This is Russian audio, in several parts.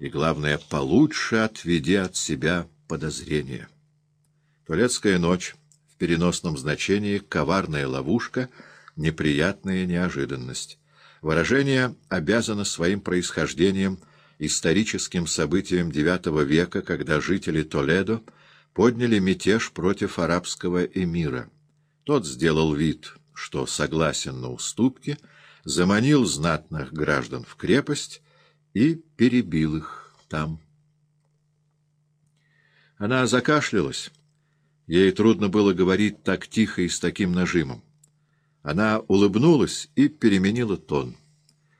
и, главное, получше отведи от себя подозрения. Туалетская ночь в переносном значении — коварная ловушка, неприятная неожиданность. Выражение обязано своим происхождением историческим событиям IX века, когда жители Толедо подняли мятеж против арабского эмира. Тот сделал вид, что согласен на уступки, заманил знатных граждан в крепость и перебил их там. Она закашлялась. Ей трудно было говорить так тихо и с таким нажимом. Она улыбнулась и переменила тон.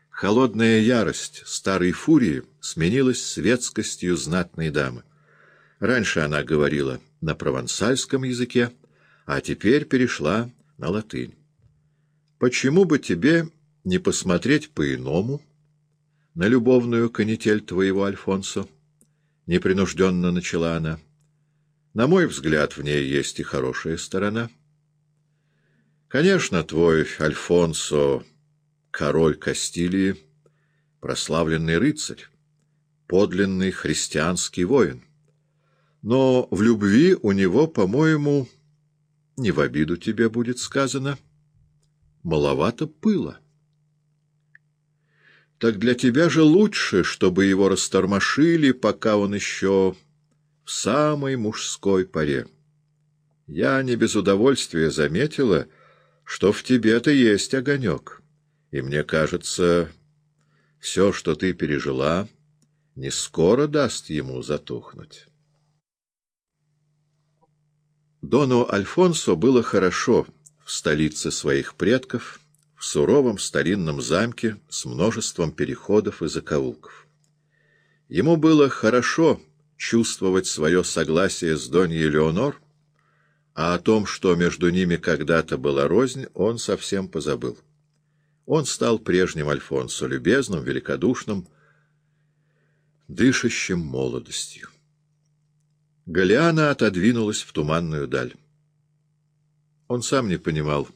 Холодная ярость старой фурии сменилась светскостью знатной дамы. Раньше она говорила на провансальском языке, а теперь перешла на латынь. «Почему бы тебе не посмотреть по-иному на любовную канитель твоего Альфонсо?» — непринужденно начала она. «На мой взгляд, в ней есть и хорошая сторона». Конечно, твой Альфонсо, король Кастилии, прославленный рыцарь, подлинный христианский воин. Но в любви у него, по-моему, не в обиду тебе будет сказано, маловато пыла. Так для тебя же лучше, чтобы его растормошили, пока он еще в самой мужской паре. Я не без удовольствия заметила, что в тебе-то есть огонек, и мне кажется, все, что ты пережила, не скоро даст ему затухнуть. Дону Альфонсо было хорошо в столице своих предков, в суровом старинном замке с множеством переходов и закоулков. Ему было хорошо чувствовать свое согласие с Доньей Леонор, а о том, что между ними когда-то была рознь, он совсем позабыл. Он стал прежним Альфонсо, любезным, великодушным, дышащим молодостью. Галиана отодвинулась в туманную даль. Он сам не понимал,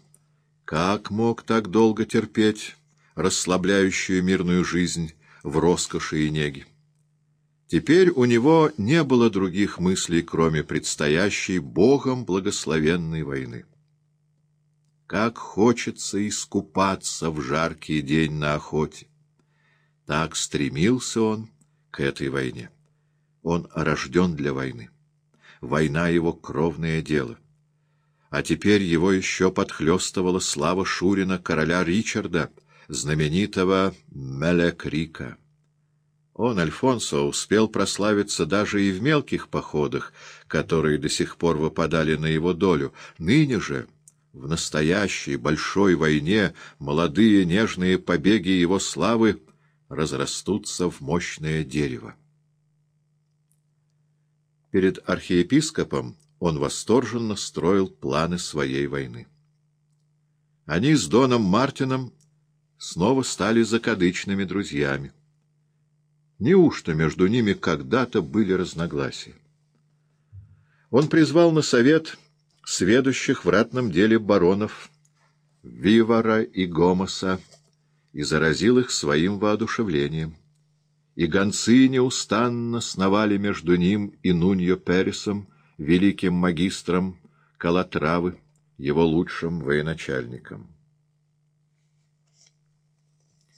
как мог так долго терпеть расслабляющую мирную жизнь в роскоши и неге. Теперь у него не было других мыслей, кроме предстоящей Богом благословенной войны. Как хочется искупаться в жаркий день на охоте! Так стремился он к этой войне. Он рожден для войны. Война — его кровное дело. А теперь его еще подхлестывала слава Шурина, короля Ричарда, знаменитого Мелекрика. Он, Альфонсо, успел прославиться даже и в мелких походах, которые до сих пор выпадали на его долю. Ныне же, в настоящей большой войне, молодые нежные побеги его славы разрастутся в мощное дерево. Перед архиепископом он восторженно строил планы своей войны. Они с Доном Мартином снова стали закадычными друзьями. Неужто между ними когда-то были разногласия? Он призвал на совет сведущих в ратном деле баронов Вивара и Гомоса и заразил их своим воодушевлением. И гонцы неустанно сновали между ним и Нуньо Пересом, великим магистром Калатравы, его лучшим военачальником.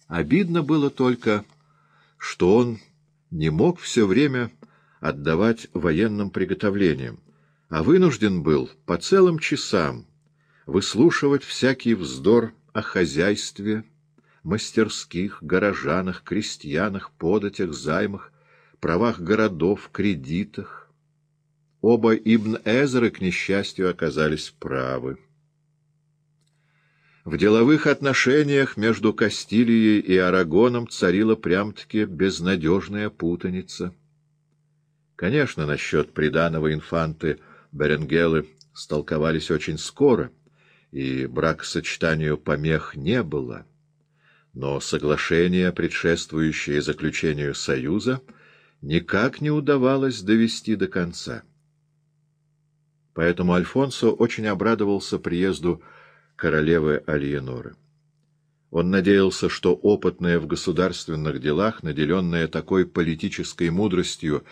Обидно было только что он не мог все время отдавать военным приготовлениям, а вынужден был по целым часам выслушивать всякий вздор о хозяйстве, мастерских, горожанах, крестьянах, податях, займах, правах городов, кредитах. Оба Ибн Эзеры, к несчастью, оказались правы. В деловых отношениях между Кастилией и Арагоном царила прям-таки безнадежная путаница. Конечно, насчет приданого инфанты Беренгелы столковались очень скоро, и бракосочетанию помех не было. Но соглашение, предшествующее заключению союза, никак не удавалось довести до конца. Поэтому Альфонсо очень обрадовался приезду королевы Альеноры. Он надеялся, что опытная в государственных делах, наделенная такой политической мудростью,